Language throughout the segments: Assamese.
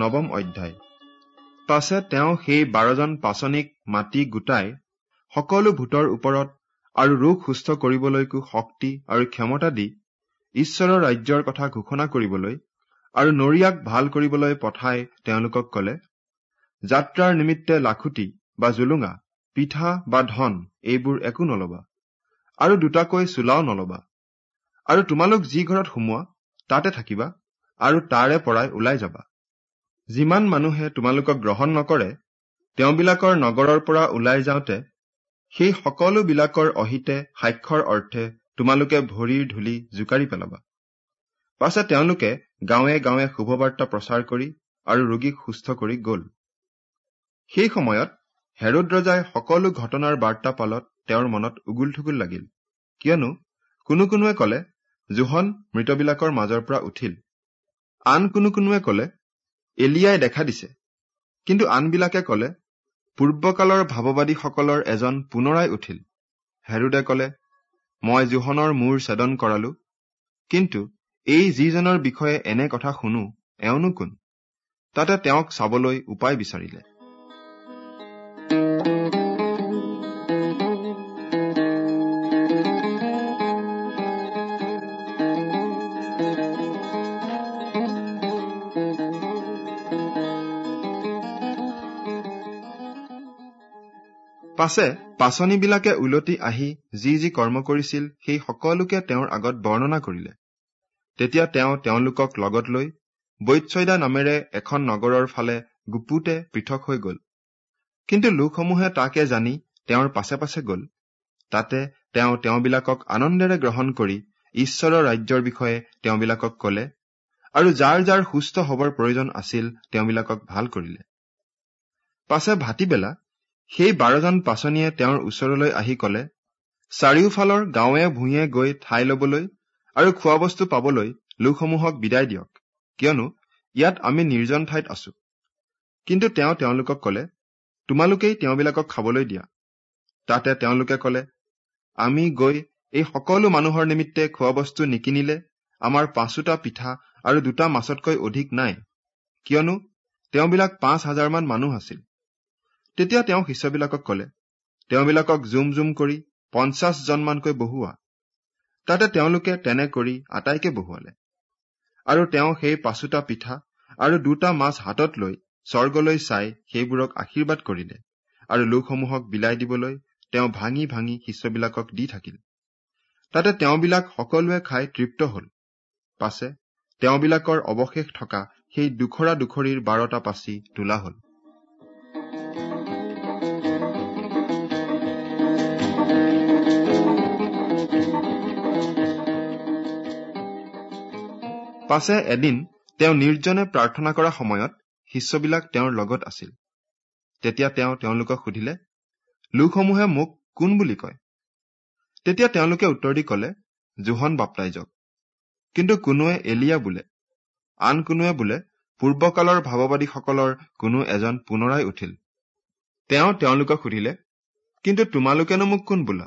নৱম অধ্যায়। পাছে তেওঁ সেই বাৰজন পাচনিক মাতি গোটাই সকলো ভূতৰ ওপৰত আৰু ৰোগ সুস্থ কৰিবলৈকো শক্তি আৰু ক্ষমতা দি ঈশ্বৰৰ ৰাজ্যৰ কথা ঘোষণা কৰিবলৈ আৰু নৰিয়াক ভাল কৰিবলৈ পঠাই তেওঁলোকক কলে যাত্ৰাৰ নিমিত্তে লাখুটি বা জুলুঙা পিঠা বা ধন এইবোৰ একো নলবা আৰু দুটাকৈ চোলাও নলবা। আৰু তোমালোক যি ঘৰত সোমোৱা তাতে থাকিবা আৰু তাৰে পৰাই ওলাই যাবা। যিমান মানুহে তোমালোকক গ্ৰহণ নকৰে তেওঁবিলাকৰ নগৰৰ পৰা ওলাই যাওঁতে সেই সকলোবিলাকৰ অহিতে সাক্ষৰ অৰ্থে তোমালোকে ভৰিৰ ধূলি জোকাৰি পেলাবা। পাছে তেওঁলোকে গাঁৱে গাঁৱে শুভবাৰ্তা প্ৰচাৰ কৰি আৰু ৰোগীক সুস্থ কৰি গল। সেই সময়ত হেৰুদ ৰজাই সকলো ঘটনাৰ বাৰ্তা পালত তেওঁৰ মনত উগুল থুগুল লাগিল। কিয়নো কোনো কোনোৱে কলে জোহন মৃতবিলাকৰ মাজৰ পৰা উঠিল। আন কোনো কোনোৱে কলে এলিয়াই দেখা দিছে। কিন্তু আনবিলাকে কলে পূৰ্বকালৰ ভাৱবাদীসকলৰ এজন পুনৰাই উঠিল। হেৰুদে কলে মই জোহনৰ মূৰ ছেদন কৰালো কিন্তু এই যিজনৰ বিষয়ে এনে কথা শুনো এওঁনো কোন? তাতে তেওঁক চাবলৈ উপায় বিচাৰিলে। পাছে পাচনিবিলাকে উলটি আহি যি যি কৰ্ম কৰিছিল সেই সকলোকে তেওঁৰ আগত বৰ্ণনা কৰিলে। তেতিয়া তেওঁ তেওঁলোকক লগত লৈ বৈৎসৈদা নামেৰে এখন নগৰৰ ফালে গুপুতে পৃথক হৈ গল। কিন্তু লোকসমূহে তাকে জানি তেওঁৰ পাছে পাছে গল। তাতে তেওঁ তেওঁবিলাকক আনন্দেৰে গ্ৰহণ কৰি ঈশ্বৰৰ ৰাজ্যৰ বিষয়ে তেওঁবিলাকক কলে আৰু যাৰ যাৰ সুস্থ হবৰ প্ৰয়োজন আছিল তেওঁবিলাকক ভাল কৰিলে। পাছে ভাটিবেলা সেই বাৰজন পাচনিয়ে তেওঁৰ ওচৰলৈ আহি কলে চাৰিওফালৰ গাঁৱে ভূঞে গৈ ঠাই লবলৈ আৰু খোৱা বস্তু পাবলৈ লোকসমূহক বিদায় দিয়ক। কিয়নো ইয়াত আমি নিৰ্জন ঠাইত আছো। কিন্তু তেওঁ তেওঁলোকক কলে তোমালোকেই তেওঁবিলাকক খাবলৈ দিয়া। তাতে তেওঁলোকে কলে আমি গৈ এই সকলো মানুহৰ নিমিত্তে খোৱা বস্তু নিকিনিলে আমাৰ পাঁচোটা পিঠা আৰু দুটা মাছতকৈ অধিক নাই। কিয়নো তেওঁবিলাক পাঁচ হাজাৰমান মানুহ আছিল। তেতিয়া তেওঁ শিষ্যবিলাকক কলে তেওঁবিলাকক জুম জুম কৰি পঞ্চাছ জনমানকৈ বহুৱা তাতে তেওঁলোকে তেনে কৰি আটাইকে বহুৱালে। আৰু তেওঁ সেই পাঁচোটা পিঠা আৰু দুটা মাছ হাতত লৈ স্বৰ্গলৈ চাই সেইবোৰক আশীৰ্বাদ কৰিলে আৰু লোকসমূহক বিলাই দিবলৈ তেওঁ ভাঙি ভাঙি শিষ্যবিলাকক দি থাকিল। তাতে তেওঁবিলাক সকলোৱে খাই তৃপ্ত হল। পাছে তেওঁবিলাকৰ অৱশেষ থকা সেই দুখৰা দুখৰীৰ বাৰটা পাচি তোলা হল। পাছে এদিন তেওঁ নিৰ্জনে প্ৰাৰ্থনা কৰা সময়ত শিষ্যবিলাক তেওঁৰ লগত আছিল। তেতিয়া তেওঁ তেওঁলোকক সুধিলে লোকসমূহে মোক কোন বুলি কয়? তেতিয়া তেওঁলোকে উত্তৰ দি কলে জোহন বাপ্তাইজক কিন্তু কোনোৱে এলিয়া বোলে আন কোনোৱে বোলে পূৰ্বকালৰ ভাৱবাদীসকলৰ কোনো এজন পুনৰাই উঠিল। তেওঁ তেওঁলোকক সুধিলে কিন্তু তোমালোকেনো মোক কোন বোলা?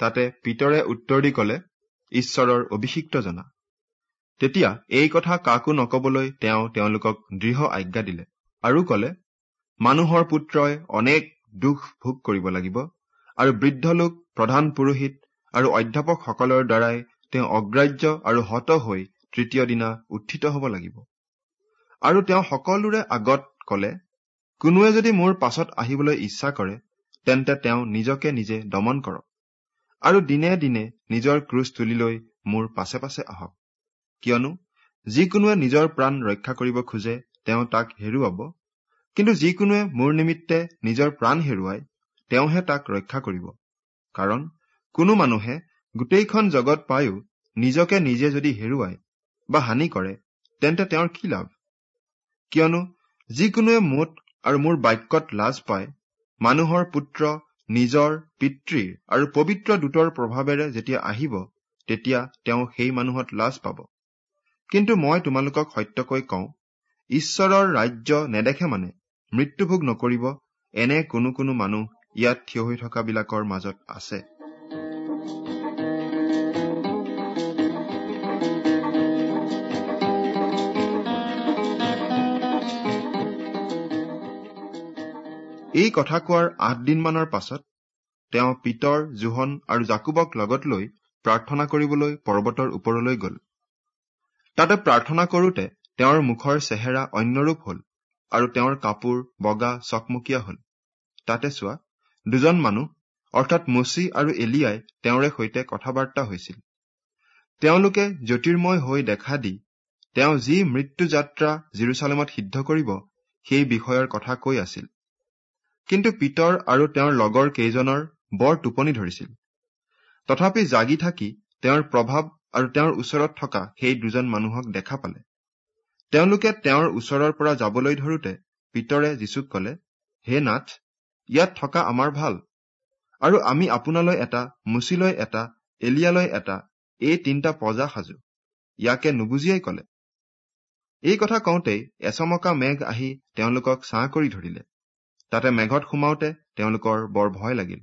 তাতে পিতৰে উত্তৰ দি কলে ঈশ্বৰৰ অভিষিক্ত জনা তেতিয়া এই কথা কাকো নকবলৈ তেওঁ তেওঁলোকক দৃঢ় আজ্ঞা দিলে আৰু কলে মানুহৰ পুত্ৰই অনেক দুখ ভোগ কৰিব লাগিব আৰু বৃদ্ধ লোক প্ৰধান পুৰোহিত আৰু অধ্যাপকসকলৰ দ্বাৰাই তেওঁ অগ্ৰাহ্য আৰু হত হৈ তৃতীয় দিনা উত্থিত হব লাগিব আৰু তেওঁ সকলোৰে আগত কলে কোনোৱে যদি মোৰ পাছত আহিবলৈ ইচ্ছা কৰে তেন্তে তেওঁ নিজকে নিজে দমন কৰক আৰু দিনে দিনে নিজৰ ক্ৰুজ তুলি লৈ মোৰ পাছে পাছে আহক। কিয়নো যিকোনোৱে নিজৰ প্ৰাণ ৰক্ষা কৰিব খোজে তেওঁ তাক হেৰুৱাব। কিন্তু যিকোনোৱে মোৰ নিমিত্তে নিজৰ প্ৰাণ হেৰুৱাই তেওঁহে তাক ৰক্ষা কৰিব। কাৰণ কোনো মানুহে গোটেইখন জগত পায়ো নিজকে নিজে যদি হেৰুৱাই বা হানি কৰে তেন্তে তেওঁৰ কি লাভ? কিয়নো যিকোনোৱে মোত আৰু মোৰ বাক্যত লাজ পায় মানুহৰ পুত্ৰ নিজৰ পিতৃৰ আৰু পবিত্ৰ দূতৰ প্ৰভাৱেৰে যেতিয়া আহিব তেতিয়া তেওঁ সেই মানুহত লাজ পাব। কিন্তু মই তোমালোকক সত্যকৈ কওঁ ঈশ্বৰৰ ৰাজ্য নেদেখে মানে মৃত্যুভোগ নকৰিব এনে কোনো কোনো মানুহ ইয়াত থিয় হৈ থকা বিলাকৰ মাজত আছে। এই কথা কোৱাৰ আঠদিনমানৰ পাছত তেওঁ পিতৰ জোহন আৰু জাকুবক লগত লৈ প্ৰাৰ্থনা কৰিবলৈ পৰ্বতৰ ওপৰলৈ গল। তাতে প্ৰাৰ্থনা কৰোতে তেওঁৰ মুখৰ চেহেৰা অন্যৰূপ হল আৰু তেওঁৰ কাপোৰ বগা চকমকীয়া হল। তাতে চোৱা দুজন মানুহ অৰ্থাৎ মচি আৰু এলিয়াই তেওঁৰে সৈতে কথা বাৰ্তা হৈছিল। তেওঁলোকে জ্যোতিৰ্ময় হৈ দেখা দি তেওঁ যি মৃত্যু যাত্ৰা জিৰচালেমত সিদ্ধ কৰিব সেই বিষয়ৰ কথা কৈ আছিল। কিন্তু পিতৰ আৰু তেওঁৰ লগৰ কেইজনৰ বৰ টোপনি ধৰিছিল। তথাপি জাগি থাকি তেওঁৰ প্ৰভাৱ আৰু তেওঁৰ ওচৰত থকা সেই দুজন মানুহক দেখা পালে। তেওঁলোকে তেওঁৰ ওচৰৰ পৰা যাবলৈ ধৰোতে পিতৰে যীচুক কলে হে নাথ ইয়াত থকা আমাৰ ভাল। আৰু আমি আপোনালৈ এটা মুচিলৈ এটা এলিয়ালৈ এটা এই তিনিটা প্ৰজা সাজো। ইয়াকে নুবুজিয়াই কলে। এই কথা কওঁতেই এচমকা মেঘ আহি তেওঁলোকক ছাঁ কৰি ধৰিলে। তাতে মেঘত সোমাওতে তেওঁলোকৰ বৰ ভয় লাগিল।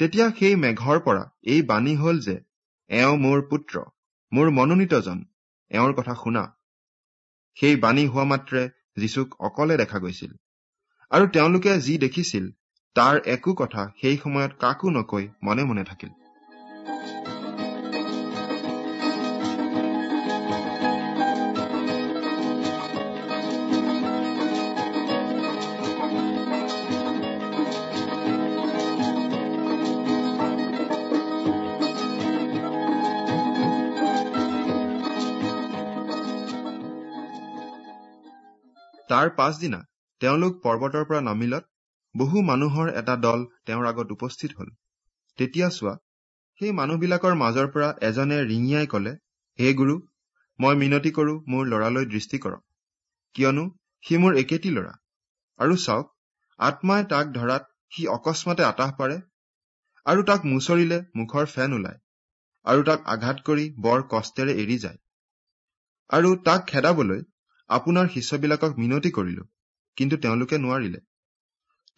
তেতিয়া সেই মেঘৰ পৰা এই বাণী হল যে এওঁ মোৰ পুত্ৰ মোৰ মনোনীতজন এওঁৰ কথা শুনা। সেই বাণী হোৱা মাত্ৰে যীচুক অকলে দেখা গৈছিল। আৰু তেওঁলোকে যি দেখিছিল তাৰ একো কথা সেই সময়ত কাকো নকৈ মনে মনে থাকিল। তাৰ পাছদিনা তেওঁলোক পৰ্বতৰ পৰা নামিলত বহু মানুহৰ এটা দল তেওঁৰ আগত উপস্থিত হল। তেতিয়া চোৱা সেই মানুহবিলাকৰ মাজৰ পৰা এজনে ৰিঙিয়াই কলে হে গুৰু মই মিনতি কৰো মোৰ লৰালৈ দৃষ্টি কৰক। কিয়নো সি মোৰ একেটি লৰা। আৰু চাওক আত্মাই তাক ধৰাত সি অকস্মাতে আতাহ পাৰে আৰু তাক মুচৰিলে মুখৰ ফেন ওলায় আৰু তাক আঘাত কৰি বৰ কষ্টেৰে এৰি যায়। আৰু তাক খেদাবলৈ আপোনাৰ শিষ্যবিলাকক মিনতি কৰিলো কিন্তু তেওঁলোকে নোৱাৰিলে।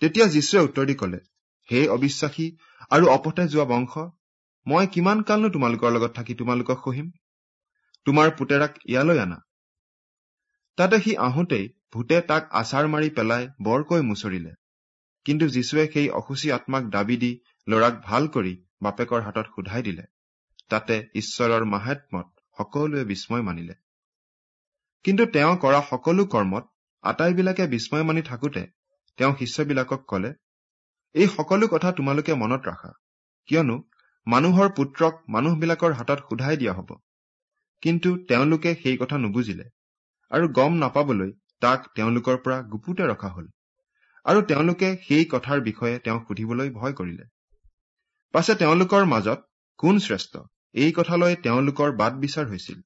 তেতিয়া যীশুৱে উত্তৰ দি কলে হে অবিশ্বাসী আৰু অপথে যোৱা বংশ মই কিমান কালনো তোমালোকৰ লগত থাকি তোমালোকক সহিম? তোমাৰ পুতেৰাক ইয়ালৈ আনা। তাতে সি আহোঁতেই ভূতে তাক আচাৰ মাৰি পেলাই বৰকৈ মুচৰিলে। কিন্তু যীশুৱে সেই অসুচী আত্মাক দাবী দি লৰাক ভাল কৰি বাপেকৰ হাতত সোধাই দিলে। তাতে ঈশ্বৰৰ মাহাত্মত সকলোৱে বিস্ময় মানিলে। কিন্তু তেওঁ কৰা সকলো কৰ্মত আটাইবিলাকে বিস্ময় মানি থাকোতে তেওঁ শিষ্যবিলাকক কলে এই সকলো কথা তোমালোকে মনত ৰাখা কিয়নো মানুহৰ পুত্ৰক মানুহবিলাকৰ হাতত সোধাই দিয়া হব। কিন্তু তেওঁলোকে সেই কথা নুবুজিলে আৰু গম নাপাবলৈ তাক তেওঁলোকৰ পৰা গুপুতে ৰখা হল আৰু তেওঁলোকে সেই কথাৰ বিষয়ে তেওঁক সুধিবলৈ ভয় কৰিলে। পাছে তেওঁলোকৰ মাজত কোন শ্ৰেষ্ঠ? এই কথালৈ তেওঁলোকৰ বাদ বিচাৰ হৈছিল।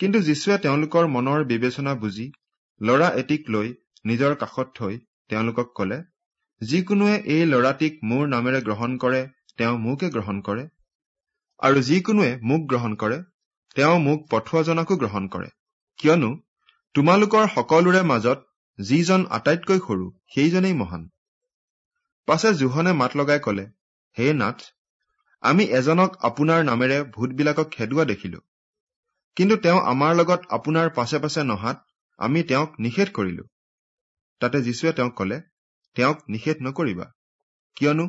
কিন্তু যীশুৱে তেওঁলোকৰ মনৰ বিবেচনা বুজি লৰা এটিক লৈ নিজৰ কাষত থৈ তেওঁলোকক কলে যিকোনোৱে এই লৰাটিক মোৰ নামেৰে গ্ৰহণ কৰে তেওঁ মোকে গ্ৰহণ কৰে। আৰু যিকোনোৱে মোক গ্ৰহণ কৰে তেওঁ মোক পঠোৱাজনকো গ্ৰহণ কৰে। কিয়নো তোমালোকৰ সকলোৰে মাজত যিজন আটাইতকৈ সৰু সেইজনেই মহান। পাছে জোহনে মাত লগাই কলে হে নাথ আমি এজনক আপোনাৰ নামেৰে ভূতবিলাকক খেদোৱা দেখিলো। কিন্তু তেওঁ আমাৰ লগত আপোনাৰ পাছে পাছে নহাত আমি তেওঁক নিষেধ কৰিলো। তাতে যীশুৱে তেওঁক কলে তেওঁক নিষেধ নকৰিবা। কিয়নো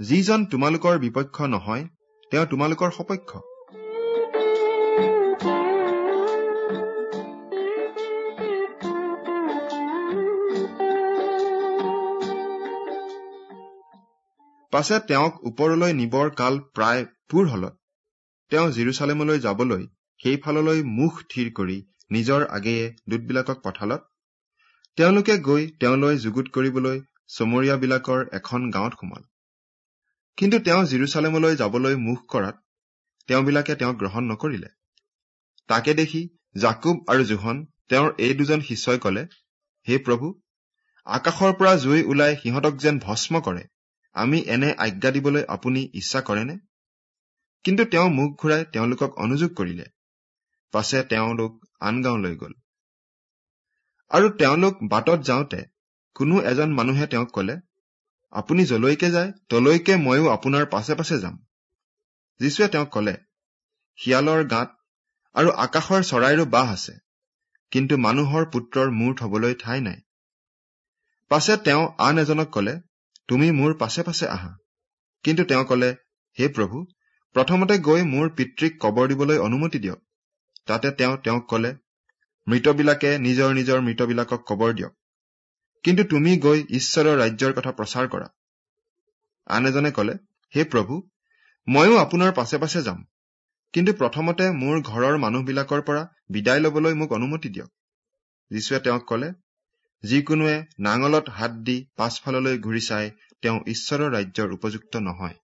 যিজন তোমালোকৰ বিপক্ষ নহয় তেওঁ তোমালোকৰ সপক্ষ। পাছে তেওঁক ওপৰলৈ নিবৰ কাল প্ৰায় পুৰ হলত। তেওঁ জিৰচালেমলৈ যাবলৈ সেইফাললৈ মুখ থিৰ কৰি নিজৰ আগেয়ে দূতবিলাকক পঠালত তেওঁলোকে গৈ তেওঁলৈ যুগুত কৰিবলৈ চমৰীয়াবিলাকৰ এখন গাঁৱত সোমাল। কিন্তু তেওঁ জিৰচালেমলৈ যাবলৈ মুখ কৰাত তেওঁবিলাকে তেওঁক গ্ৰহণ নকৰিলে। তাকে দেখি জাকুব আৰু জোহন তেওঁৰ এই দুজন শিষ্যই কলে হে প্ৰভু আকাশৰ পৰা জুই ওলাই সিহঁতক যেন ভস্ম কৰে আমি এনে আজ্ঞা দিবলৈ আপুনি ইচ্ছা কৰেনে? কিন্তু তেওঁ মুখ ঘূৰাই তেওঁলোকক অনুযোগ কৰিলে। পাছে তেওঁলোক আন গাঁৱলৈ গল। আৰু তেওঁলোক বাটত যাওঁতে কোনো এজন মানুহে তেওঁক কলে আপুনি যলৈকে যায় তলৈকে ময়ো আপোনাৰ পাছে পাছে যাম। যীশুৱে তেওঁক কলে শিয়ালৰ গাঁত আৰু আকাশৰ চৰাইৰো বাহ আছে কিন্তু মানুহৰ পুত্ৰৰ মূৰ থবলৈ ঠাই নাই। পাছে তেওঁ আন এজনক কলে তুমি মোৰ পাছে পাছে আহা। কিন্তু তেওঁ কলে হে প্ৰভু প্ৰথমতে গৈ মোৰ পিতৃক কবৰ দিবলৈ অনুমতি দিয়ক। তাতে তেওঁ তেওঁক কলে মৃতবিলাকে নিজৰ নিজৰ মৃতবিলাকক কবৰ দিয়ক। কিন্তু তুমি গৈ ঈশ্বৰৰ ৰাজ্যৰ কথা প্ৰচাৰ কৰা। আন এজনে কলে হে প্ৰভু ময়ো আপোনাৰ পাছে পাছে যাম। কিন্তু প্ৰথমতে মোৰ ঘৰৰ মানুহবিলাকৰ পৰা বিদায় লবলৈ মোক অনুমতি দিয়ক। যীশুৱে তেওঁক কলে যিকোনোৱে নাঙলত হাত দি পাছফাললৈ ঘূৰি চাই তেওঁ ঈশ্বৰৰ ৰাজ্যৰ উপযুক্ত নহয়।